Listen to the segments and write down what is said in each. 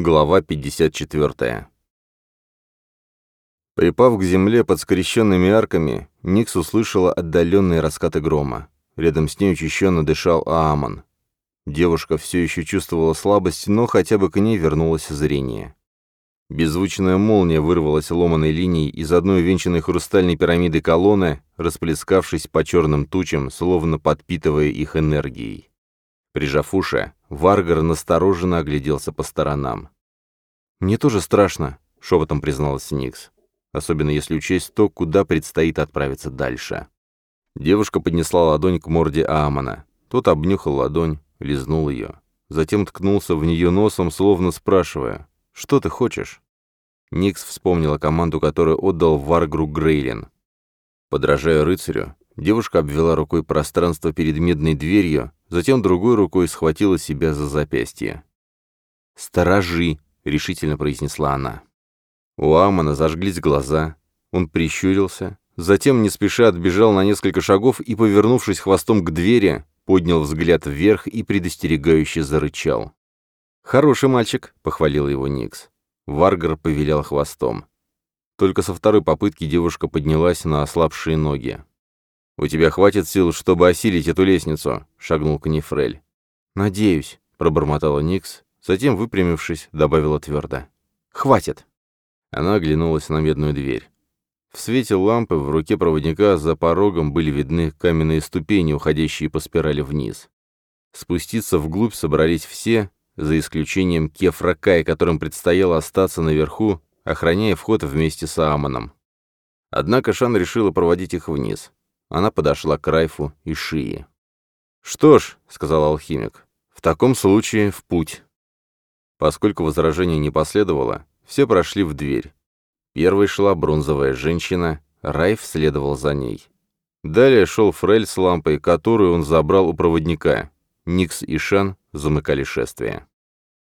Глава 54. Припав к земле под скрещенными арками, Никс услышала отдаленные раскаты грома. Рядом с ней учащенно дышал Ааман. Девушка все еще чувствовала слабость, но хотя бы к ней вернулось зрение. Беззвучная молния вырвалась ломаной линией из одной увенчанной хрустальной пирамиды колонны, расплескавшись по черным тучам, словно подпитывая их энергией. Прижав уши, Варгар настороженно огляделся по сторонам. «Мне тоже страшно», — шепотом призналась Никс. «Особенно если учесть то, куда предстоит отправиться дальше». Девушка поднесла ладонь к морде Амона. Тот обнюхал ладонь, лизнул ее. Затем ткнулся в нее носом, словно спрашивая, «Что ты хочешь?» Никс вспомнила команду, которую отдал Варгру Грейлин. Подражая рыцарю, девушка обвела рукой пространство перед медной дверью, затем другой рукой схватила себя за запястье. «Сторожи!» — решительно произнесла она. У Амона зажглись глаза, он прищурился, затем не спеша отбежал на несколько шагов и, повернувшись хвостом к двери, поднял взгляд вверх и предостерегающе зарычал. «Хороший мальчик», — похвалил его Никс. Варгар повилял хвостом. Только со второй попытки девушка поднялась на ослабшие ноги. «У тебя хватит сил, чтобы осилить эту лестницу», — шагнул к ней Фрель. «Надеюсь», — пробормотала Никс, затем, выпрямившись, добавила твердо. «Хватит». Она оглянулась на медную дверь. В свете лампы в руке проводника за порогом были видны каменные ступени, уходящие по спирали вниз. Спуститься вглубь собрались все, за исключением Кефра Кай, которым предстояло остаться наверху, охраняя вход вместе с Аамоном. Однако Шан решила проводить их вниз. Она подошла к Райфу и Шии. «Что ж», — сказал алхимик, — «в таком случае в путь». Поскольку возражение не последовало, все прошли в дверь. Первой шла бронзовая женщина, Райф следовал за ней. Далее шел Фрель с лампой, которую он забрал у проводника. Никс и Шан замыкали шествие.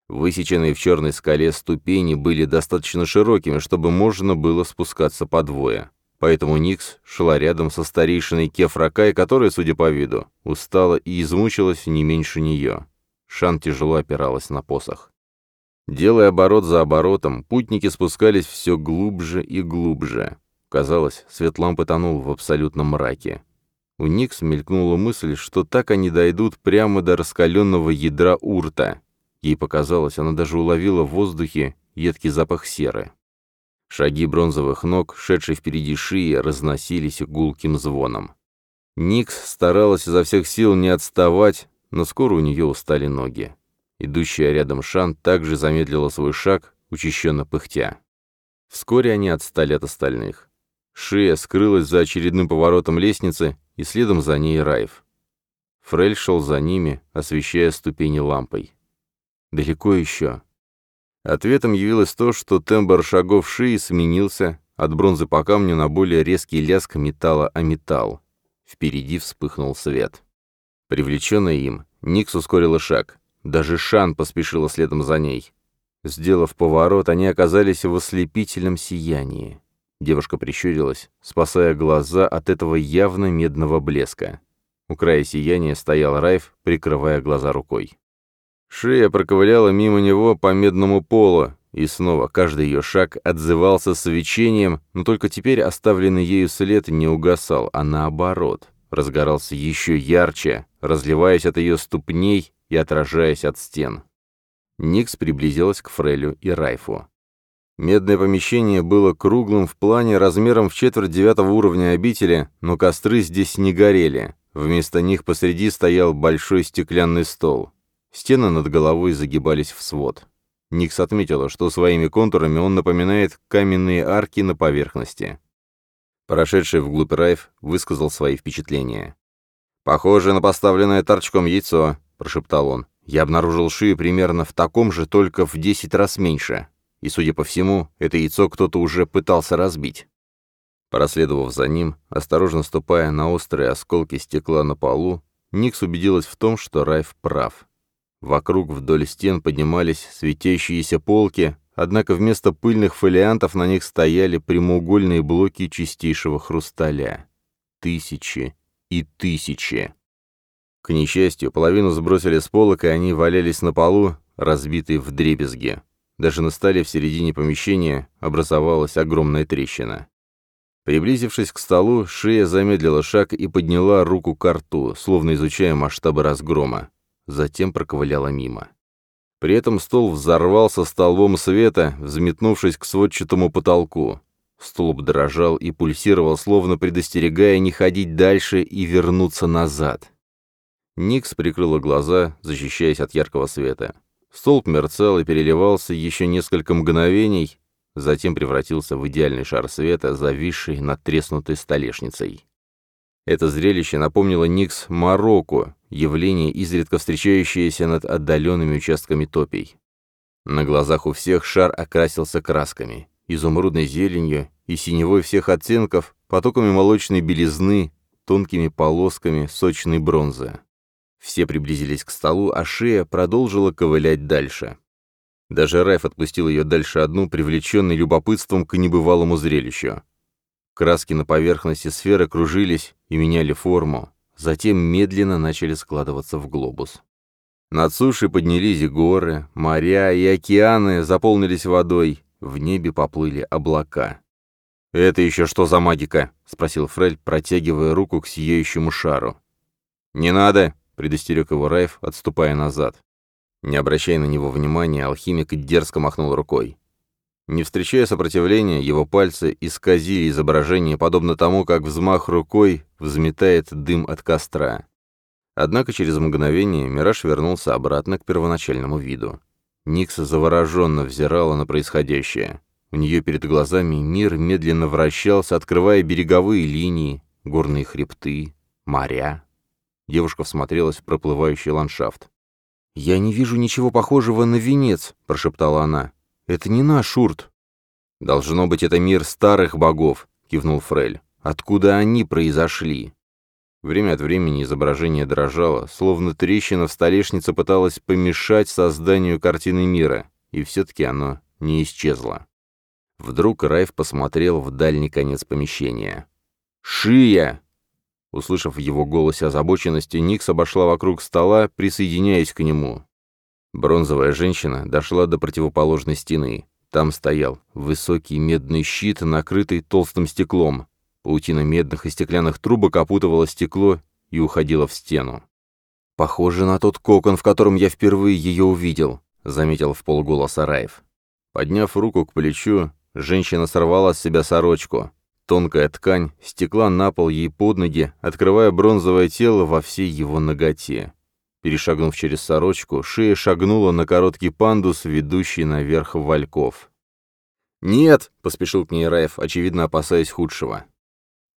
Высеченные в черной скале ступени были достаточно широкими, чтобы можно было спускаться по двое. Поэтому Никс шла рядом со старейшиной Кефракай, которая, судя по виду, устала и измучилась не меньше нее. Шан тяжело опиралась на посох. Делая оборот за оборотом, путники спускались все глубже и глубже. Казалось, Светлам потонул в абсолютном мраке. У Никс мелькнула мысль, что так они дойдут прямо до раскаленного ядра урта. Ей показалось, она даже уловила в воздухе едкий запах серы. Шаги бронзовых ног, шедшей впереди шии, разносились гулким звоном. Никс старалась изо всех сил не отставать, но скоро у нее устали ноги. Идущая рядом Шан также замедлила свой шаг, учащенно пыхтя. Вскоре они отстали от остальных. Шия скрылась за очередным поворотом лестницы, и следом за ней Райф. Фрель шел за ними, освещая ступени лампой. «Далеко еще?» Ответом явилось то, что тембр шагов шеи сменился от бронзы по камню на более резкий лязг металла о металл. Впереди вспыхнул свет. Привлеченная им, Никс ускорила шаг. Даже Шан поспешила следом за ней. Сделав поворот, они оказались в ослепительном сиянии. Девушка прищурилась, спасая глаза от этого явно медного блеска. У края сияния стоял Райф, прикрывая глаза рукой. Шея проковыляла мимо него по медному полу, и снова каждый ее шаг отзывался свечением, но только теперь оставленный ею след не угасал, а наоборот, разгорался еще ярче, разливаясь от ее ступней и отражаясь от стен. Никс приблизилась к Фрелю и Райфу. Медное помещение было круглым в плане размером в четверть девятого уровня обители, но костры здесь не горели. Вместо них посреди стоял большой стеклянный стол. Стены над головой загибались в свод. Никс отметила, что своими контурами он напоминает каменные арки на поверхности. Прошедший вглубь Райф высказал свои впечатления. «Похоже на поставленное торчком яйцо», — прошептал он. «Я обнаружил шию примерно в таком же, только в десять раз меньше. И, судя по всему, это яйцо кто-то уже пытался разбить». Проследовав за ним, осторожно ступая на острые осколки стекла на полу, Никс убедилась в том, что Райф прав. Вокруг вдоль стен поднимались светящиеся полки, однако вместо пыльных фолиантов на них стояли прямоугольные блоки чистейшего хрусталя. Тысячи и тысячи. К несчастью, половину сбросили с полок, и они валялись на полу, разбитые в дребезги. Даже на столе в середине помещения образовалась огромная трещина. Приблизившись к столу, Шия замедлила шаг и подняла руку к рту, словно изучая масштабы разгрома затем проковыляла мимо. При этом стол взорвался столбом света, взметнувшись к сводчатому потолку. Столб дрожал и пульсировал, словно предостерегая не ходить дальше и вернуться назад. Никс прикрыла глаза, защищаясь от яркого света. Столб мерцал и переливался еще несколько мгновений, затем превратился в идеальный шар света, зависший над треснутой столешницей. Это зрелище напомнило Никс Марокко, явление, изредка встречающееся над отдаленными участками топий. На глазах у всех шар окрасился красками, изумрудной зеленью и синевой всех оттенков, потоками молочной белизны, тонкими полосками сочной бронзы. Все приблизились к столу, а шея продолжила ковылять дальше. Даже Райф отпустил ее дальше одну, привлеченный любопытством к небывалому зрелищу. Краски на поверхности сферы кружились и меняли форму затем медленно начали складываться в глобус. Над сушей поднялись горы, моря и океаны заполнились водой, в небе поплыли облака. «Это еще что за магика?» — спросил Фрель, протягивая руку к сияющему шару. «Не надо!» — предостерег его Райф, отступая назад. Не обращая на него внимания, алхимик дерзко махнул рукой. Не встречая сопротивления, его пальцы исказили изображение, подобно тому, как взмах рукой взметает дым от костра. Однако через мгновение мираж вернулся обратно к первоначальному виду. Никса завороженно взирала на происходящее. У нее перед глазами мир медленно вращался, открывая береговые линии, горные хребты, моря. Девушка всмотрелась в проплывающий ландшафт. «Я не вижу ничего похожего на венец», — прошептала она. «Это не наш Урт». «Должно быть, это мир старых богов», — кивнул Фрель. «Откуда они произошли?» Время от времени изображение дрожало, словно трещина в столешнице пыталась помешать созданию картины мира, и все-таки оно не исчезло. Вдруг Райф посмотрел в дальний конец помещения. «Шия!» Услышав в его голосе озабоченности, Никс обошла вокруг стола, присоединяясь к нему. Бронзовая женщина дошла до противоположной стены. Там стоял высокий медный щит, накрытый толстым стеклом. Паутина медных и стеклянных трубок опутывала стекло и уходила в стену. «Похоже на тот кокон, в котором я впервые ее увидел», — заметил в полголоса Раев. Подняв руку к плечу, женщина сорвала с себя сорочку. Тонкая ткань стекла на пол ей под ноги, открывая бронзовое тело во всей его ноготе. Перешагнув через сорочку, шея шагнула на короткий пандус, ведущий наверх вальков. «Нет!» — поспешил к ней Раев, очевидно опасаясь худшего.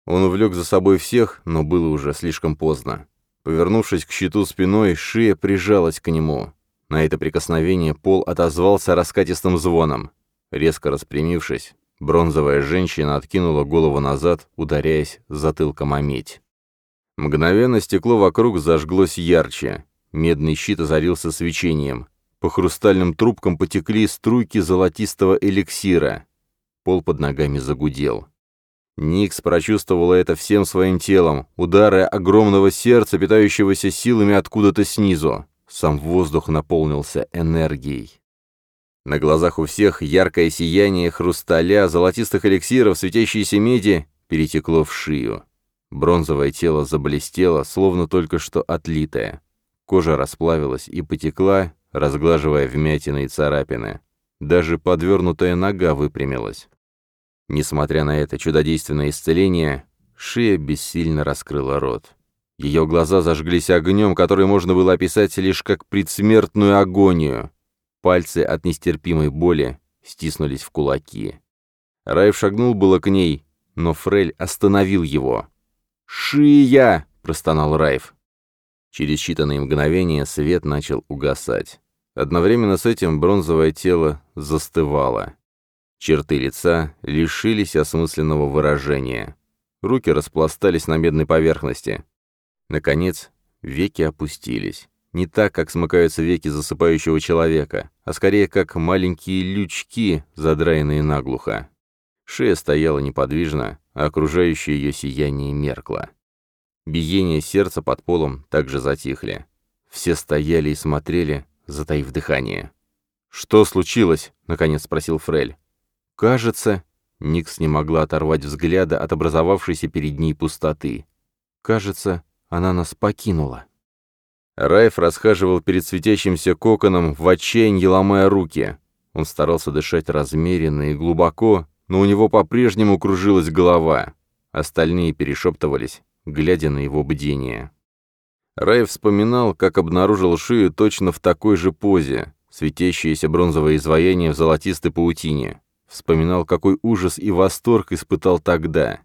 Он увлек за собой всех, но было уже слишком поздно. Повернувшись к щиту спиной, шея прижалась к нему. На это прикосновение пол отозвался раскатистым звоном. Резко распрямившись, бронзовая женщина откинула голову назад, ударяясь затылком о медь. Мгновенно стекло вокруг зажглось ярче. Медный щит озарился свечением. По хрустальным трубкам потекли струйки золотистого эликсира. Пол под ногами загудел. Никс прочувствовала это всем своим телом, удары огромного сердца, питающегося силами откуда-то снизу. Сам воздух наполнился энергией. На глазах у всех яркое сияние хрусталя, золотистых эликсиров, светящиеся меди перетекло в шию. Бронзовое тело заблестело, словно только что отлитое. Кожа расплавилась и потекла, разглаживая вмятины и царапины. Даже подвернутая нога выпрямилась. Несмотря на это чудодейственное исцеление, шея бессильно раскрыла рот. Ее глаза зажглись огнем, который можно было описать лишь как предсмертную агонию. Пальцы от нестерпимой боли стиснулись в кулаки. Райв шагнул было к ней, но Фрель остановил его. «Шия!» — простонал Райв. Через считанные мгновения свет начал угасать. Одновременно с этим бронзовое тело застывало. Черты лица лишились осмысленного выражения. Руки распластались на медной поверхности. Наконец, веки опустились. Не так, как смыкаются веки засыпающего человека, а скорее как маленькие лючки, задраенные наглухо. Шея стояла неподвижно, а окружающее ее сияние меркло. Биение сердца под полом также затихли. Все стояли и смотрели, затаив дыхание. «Что случилось?» — наконец спросил Фрель. «Кажется...» — Никс не могла оторвать взгляда от образовавшейся перед ней пустоты. «Кажется, она нас покинула». Райф расхаживал перед светящимся коконом, в отчаянии ломая руки. Он старался дышать размеренно и глубоко, но у него по-прежнему кружилась голова. Остальные перешептывались, глядя на его бдение. Рай вспоминал, как обнаружил шею точно в такой же позе, светящееся бронзовое изваяние в золотистой паутине. Вспоминал, какой ужас и восторг испытал тогда.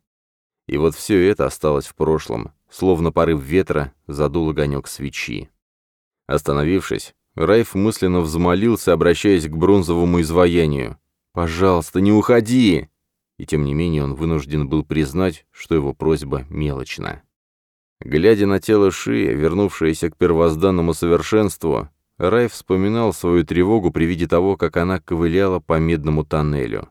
И вот все это осталось в прошлом, словно порыв ветра задул огонек свечи. Остановившись, Райф мысленно взмолился, обращаясь к бронзовому изваянию. «Пожалуйста, не уходи!» и тем не менее он вынужден был признать, что его просьба мелочна. Глядя на тело Ши, вернувшееся к первозданному совершенству, Рай вспоминал свою тревогу при виде того, как она ковыляла по медному тоннелю.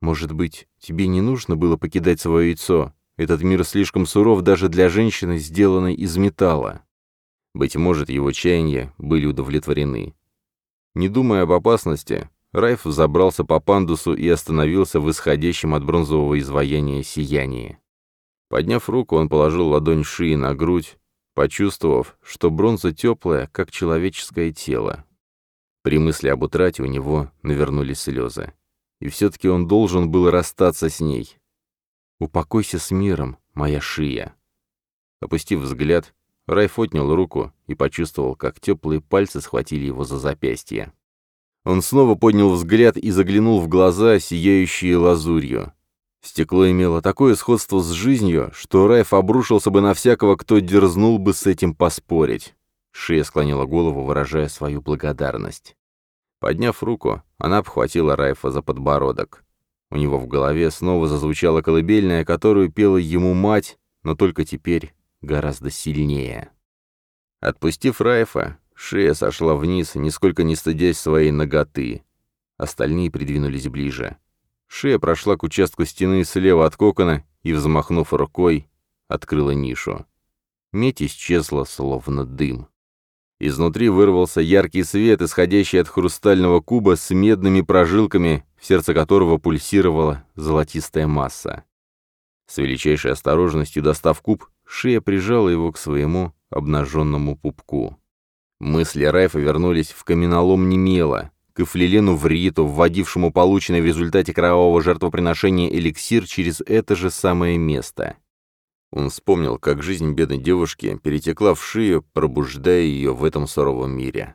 «Может быть, тебе не нужно было покидать свое яйцо? Этот мир слишком суров даже для женщины, сделанной из металла». Быть может, его чаяния были удовлетворены. Не думая об опасности, Райф забрался по пандусу и остановился в исходящем от бронзового изваяния сиянии. Подняв руку, он положил ладонь шеи на грудь, почувствовав, что бронза теплая, как человеческое тело. При мысли об утрате у него навернулись слезы. И все-таки он должен был расстаться с ней. «Упокойся с миром, моя шия!» Опустив взгляд, Райф отнял руку и почувствовал, как теплые пальцы схватили его за запястье. Он снова поднял взгляд и заглянул в глаза, сияющие лазурью. Стекло имело такое сходство с жизнью, что Райф обрушился бы на всякого, кто дерзнул бы с этим поспорить. Шия склонила голову, выражая свою благодарность. Подняв руку, она обхватила Райфа за подбородок. У него в голове снова зазвучала колыбельная, которую пела ему мать, но только теперь гораздо сильнее. Отпустив Райфа, Шея сошла вниз, нисколько не стыдясь своей ноготы. Остальные придвинулись ближе. Шея прошла к участку стены слева от кокона и, взмахнув рукой, открыла нишу. Медь исчезла, словно дым. Изнутри вырвался яркий свет, исходящий от хрустального куба с медными прожилками, в сердце которого пульсировала золотистая масса. С величайшей осторожностью достав куб, шея прижала его к своему обнаженному пупку. Мысли Райфа вернулись в каменолом немело, к Эфлилену Вриту, вводившему полученный в результате кровавого жертвоприношения эликсир через это же самое место. Он вспомнил, как жизнь бедной девушки перетекла в шею, пробуждая ее в этом суровом мире.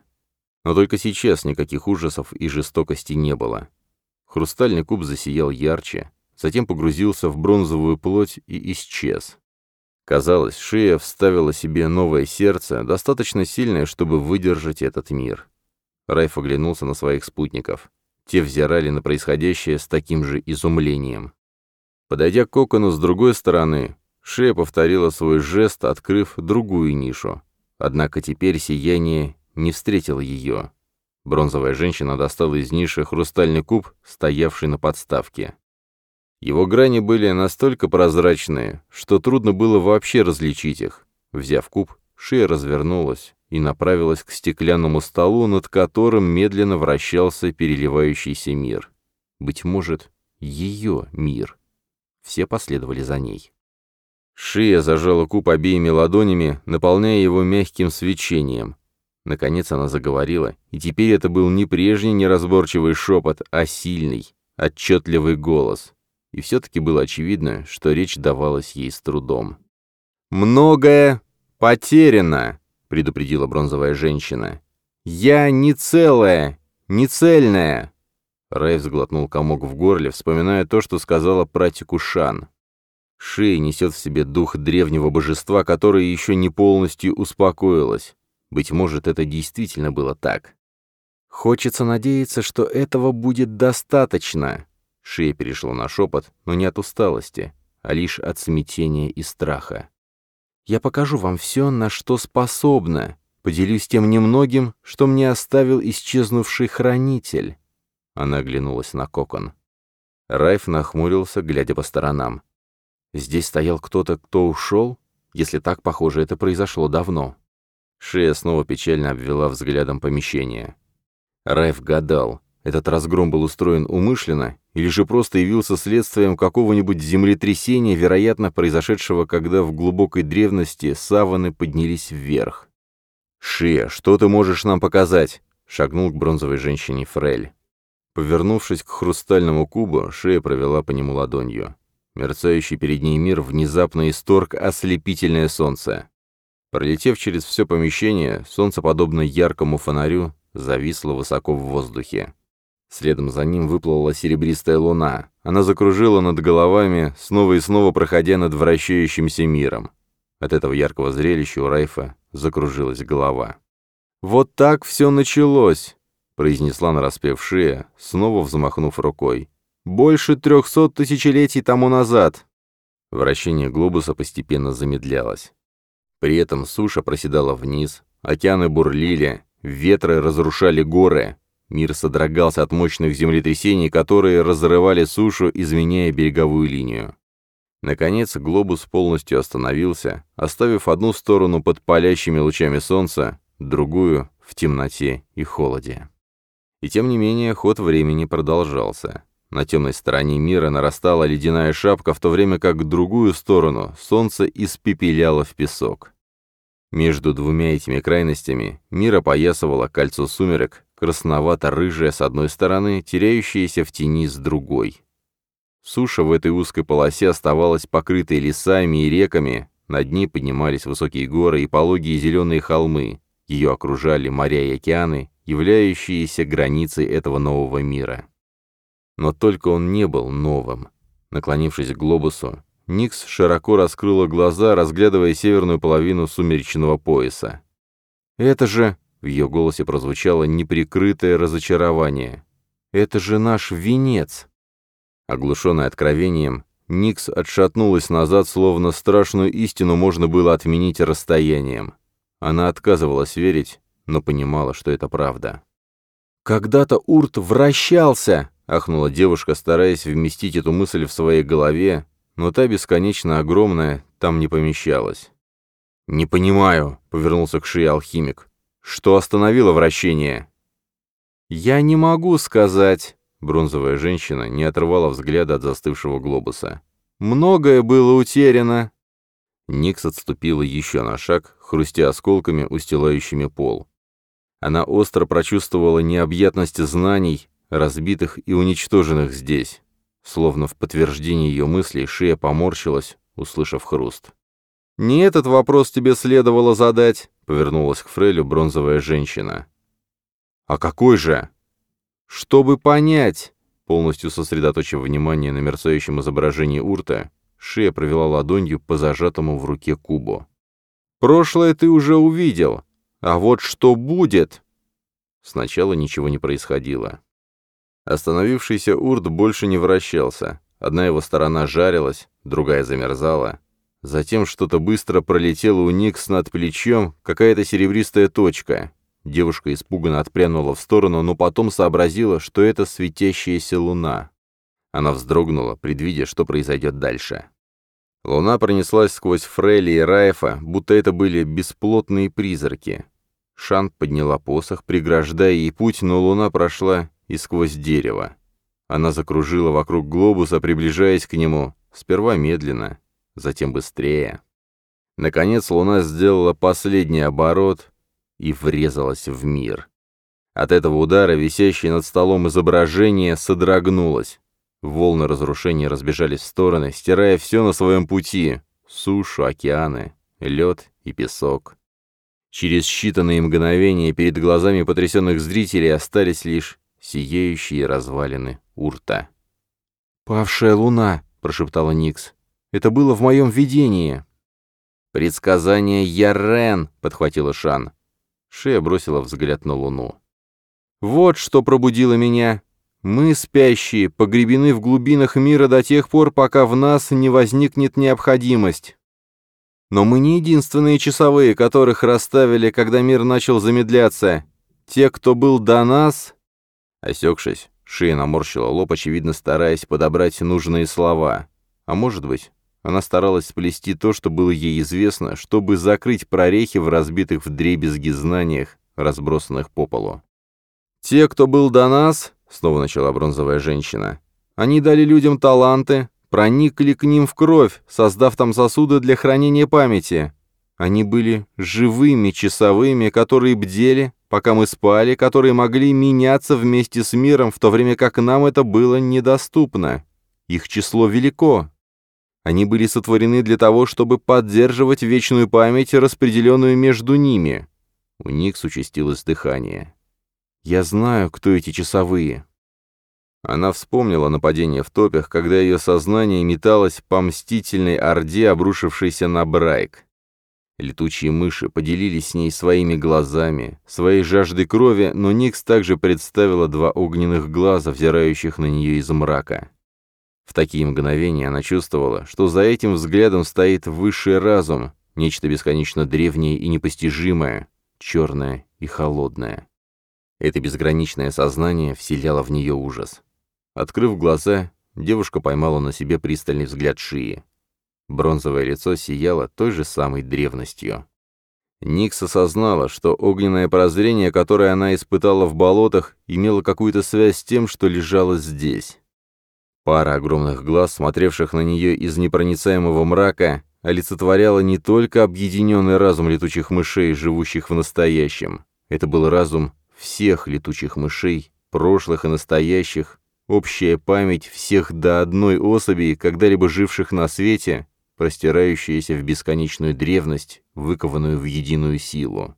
Но только сейчас никаких ужасов и жестокости не было. Хрустальный куб засиял ярче, затем погрузился в бронзовую плоть и исчез. Казалось, шея вставила себе новое сердце, достаточно сильное, чтобы выдержать этот мир. Райф оглянулся на своих спутников. Те взирали на происходящее с таким же изумлением. Подойдя к окону с другой стороны, шея повторила свой жест, открыв другую нишу. Однако теперь сияние не встретило ее. Бронзовая женщина достала из ниши хрустальный куб, стоявший на подставке. Его грани были настолько прозрачные, что трудно было вообще различить их. Взяв куб, шея развернулась и направилась к стеклянному столу, над которым медленно вращался переливающийся мир. Быть может, ее мир. Все последовали за ней. Шия зажала куб обеими ладонями, наполняя его мягким свечением. Наконец она заговорила, и теперь это был не прежний неразборчивый шепот, а сильный, отчетливый голос и все-таки было очевидно, что речь давалась ей с трудом. «Многое потеряно», — предупредила бронзовая женщина. «Я не целая, не цельная». Рэй взглотнул комок в горле, вспоминая то, что сказала пратику Шан. Шея несет в себе дух древнего божества, которое еще не полностью успокоилось. Быть может, это действительно было так. «Хочется надеяться, что этого будет достаточно», Шея перешла на шепот, но не от усталости, а лишь от смятения и страха. «Я покажу вам все, на что способна. Поделюсь тем немногим, что мне оставил исчезнувший хранитель». Она оглянулась на кокон. Райф нахмурился, глядя по сторонам. «Здесь стоял кто-то, кто ушел? Если так, похоже, это произошло давно». Шея снова печально обвела взглядом помещение. Райф гадал, этот разгром был устроен умышленно или же просто явился следствием какого-нибудь землетрясения, вероятно, произошедшего, когда в глубокой древности саваны поднялись вверх. «Шия, что ты можешь нам показать?» — шагнул к бронзовой женщине Фрель. Повернувшись к хрустальному кубу, Шия провела по нему ладонью. Мерцающий перед ней мир внезапно исторг ослепительное солнце. Пролетев через все помещение, солнце, подобно яркому фонарю, зависло высоко в воздухе. Следом за ним выплыла серебристая луна. Она закружила над головами, снова и снова проходя над вращающимся миром. От этого яркого зрелища у Райфа закружилась голова. «Вот так все началось!» — произнесла нараспев шея, снова взмахнув рукой. «Больше трехсот тысячелетий тому назад!» Вращение глобуса постепенно замедлялось. При этом суша проседала вниз, океаны бурлили, ветры разрушали горы, Мир содрогался от мощных землетрясений, которые разрывали сушу, изменяя береговую линию. Наконец, глобус полностью остановился, оставив одну сторону под палящими лучами солнца, другую — в темноте и холоде. И тем не менее, ход времени продолжался. На темной стороне мира нарастала ледяная шапка, в то время как другую сторону солнце испепеляло в песок. Между двумя этими крайностями мир опоясывало кольцо сумерек, красновато-рыжая с одной стороны, теряющаяся в тени с другой. Суша в этой узкой полосе оставалась покрытой лесами и реками, над ней поднимались высокие горы и пологие зеленые холмы, ее окружали моря и океаны, являющиеся границей этого нового мира. Но только он не был новым. Наклонившись к глобусу, Никс широко раскрыла глаза, разглядывая северную половину сумеречного пояса. «Это же...» В ее голосе прозвучало неприкрытое разочарование. «Это же наш венец!» Оглушенная откровением, Никс отшатнулась назад, словно страшную истину можно было отменить расстоянием. Она отказывалась верить, но понимала, что это правда. «Когда-то Урт вращался!» — ахнула девушка, стараясь вместить эту мысль в своей голове, но та бесконечно огромная там не помещалась. «Не понимаю», — повернулся к шее алхимик. Что остановило вращение? Я не могу сказать. Бронзовая женщина не отрывала взгляда от застывшего глобуса. Многое было утеряно. Никс отступила еще на шаг, хрустя осколками, устилающими пол. Она остро прочувствовала необъятность знаний, разбитых и уничтоженных здесь. Словно в подтверждение ее мыслей шея поморщилась, услышав хруст. «Не этот вопрос тебе следовало задать. — повернулась к Фрейлю бронзовая женщина. «А какой же?» «Чтобы понять!» Полностью сосредоточив внимание на мерцающем изображении урта, Шея провела ладонью по зажатому в руке кубу. «Прошлое ты уже увидел, а вот что будет!» Сначала ничего не происходило. Остановившийся урт больше не вращался. Одна его сторона жарилась, другая замерзала. Затем что-то быстро пролетело у Никс над плечом, какая-то серебристая точка. Девушка испуганно отпрянула в сторону, но потом сообразила, что это светящаяся луна. Она вздрогнула, предвидя, что произойдет дальше. Луна пронеслась сквозь Фрейли и Райфа, будто это были бесплотные призраки. Шан подняла посох, преграждая ей путь, но луна прошла и сквозь дерево. Она закружила вокруг глобуса, приближаясь к нему, сперва медленно, затем быстрее. Наконец Луна сделала последний оборот и врезалась в мир. От этого удара висящее над столом изображение содрогнулось. Волны разрушения разбежались в стороны, стирая все на своем пути — сушу, океаны, лед и песок. Через считанные мгновения перед глазами потрясенных зрителей остались лишь сияющие развалины урта. «Павшая луна!» — прошептала Никс. Это было в моем видении». «Предсказание Ярен», — подхватила Шан. Шея бросила взгляд на луну. «Вот что пробудило меня. Мы, спящие, погребены в глубинах мира до тех пор, пока в нас не возникнет необходимость. Но мы не единственные часовые, которых расставили, когда мир начал замедляться. Те, кто был до нас...» Осекшись, Шея наморщила лоб, очевидно стараясь подобрать нужные слова. А может быть, она старалась сплести то, что было ей известно, чтобы закрыть прорехи в разбитых вдребезги знаниях, разбросанных по полу. «Те, кто был до нас», — снова начала бронзовая женщина, — «они дали людям таланты, проникли к ним в кровь, создав там сосуды для хранения памяти. Они были живыми часовыми, которые бдели, пока мы спали, которые могли меняться вместе с миром, в то время как нам это было недоступно. Их число велико, они были сотворены для того, чтобы поддерживать вечную память, распределенную между ними. У Никс участилось дыхание. «Я знаю, кто эти часовые». Она вспомнила нападение в топях, когда ее сознание металось по мстительной орде, обрушившейся на Брайк. Летучие мыши поделились с ней своими глазами, своей жаждой крови, но Никс также представила два огненных глаза, взирающих на нее из мрака. В такие мгновения она чувствовала, что за этим взглядом стоит высший разум, нечто бесконечно древнее и непостижимое, черное и холодное. Это безграничное сознание вселяло в нее ужас. Открыв глаза, девушка поймала на себе пристальный взгляд Шии. Бронзовое лицо сияло той же самой древностью. Никс осознала, что огненное прозрение, которое она испытала в болотах, имело какую-то связь с тем, что лежало здесь. Пара огромных глаз, смотревших на нее из непроницаемого мрака, олицетворяла не только объединенный разум летучих мышей, живущих в настоящем. Это был разум всех летучих мышей, прошлых и настоящих, общая память всех до одной особи, когда-либо живших на свете, простирающаяся в бесконечную древность, выкованную в единую силу.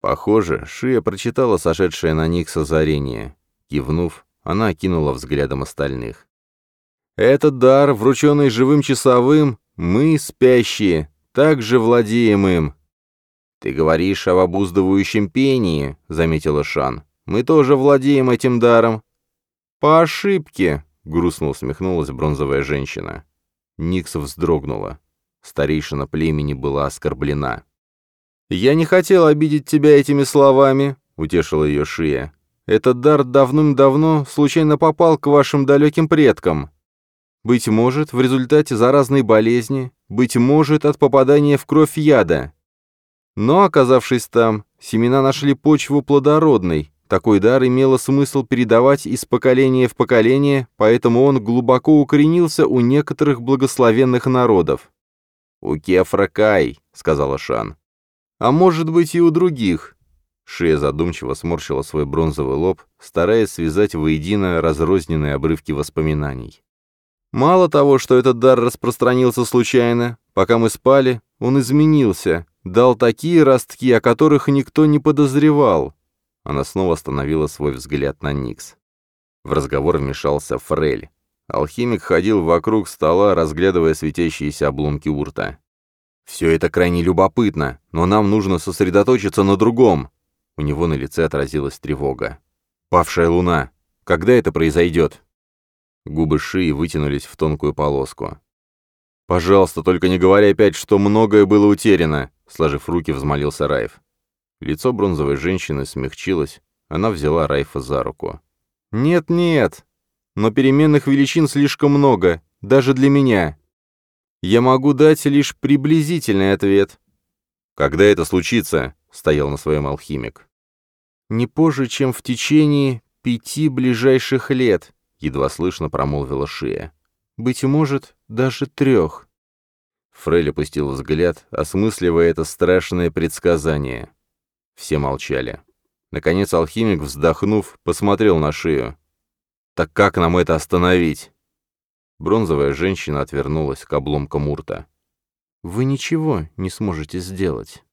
Похоже, Шия прочитала сошедшее на них созарение. Кивнув, она окинула взглядом остальных. Этот дар, врученный живым часовым, мы, спящие, также владеем им. «Ты говоришь об обуздывающем пении», — заметила Шан. «Мы тоже владеем этим даром». «По ошибке», — грустно усмехнулась бронзовая женщина. Никс вздрогнула. Старейшина племени была оскорблена. «Я не хотел обидеть тебя этими словами», — утешила ее Шия. «Этот дар давным-давно случайно попал к вашим далеким предкам». Быть может, в результате заразной болезни, быть может, от попадания в кровь яда. Но, оказавшись там, семена нашли почву плодородной. Такой дар имело смысл передавать из поколения в поколение, поэтому он глубоко укоренился у некоторых благословенных народов. «У Кефракай», — сказала Шан. «А может быть и у других». Шея задумчиво сморщила свой бронзовый лоб, стараясь связать воедино разрозненные обрывки воспоминаний. Мало того, что этот дар распространился случайно, пока мы спали, он изменился, дал такие ростки, о которых никто не подозревал. Она снова остановила свой взгляд на Никс. В разговор вмешался Фрель. Алхимик ходил вокруг стола, разглядывая светящиеся обломки урта. «Все это крайне любопытно, но нам нужно сосредоточиться на другом». У него на лице отразилась тревога. «Павшая луна. Когда это произойдет?» Губы шеи вытянулись в тонкую полоску. «Пожалуйста, только не говори опять, что многое было утеряно!» Сложив руки, взмолился Райф. Лицо бронзовой женщины смягчилось. Она взяла Райфа за руку. «Нет-нет! Но переменных величин слишком много, даже для меня. Я могу дать лишь приблизительный ответ». «Когда это случится?» — стоял на своем алхимик. «Не позже, чем в течение пяти ближайших лет», — едва слышно промолвила Шия. «Быть может, даже трех». Фрель опустил взгляд, осмысливая это страшное предсказание. Все молчали. Наконец алхимик, вздохнув, посмотрел на Шию. «Так как нам это остановить?» Бронзовая женщина отвернулась к обломкам урта. «Вы ничего не сможете сделать».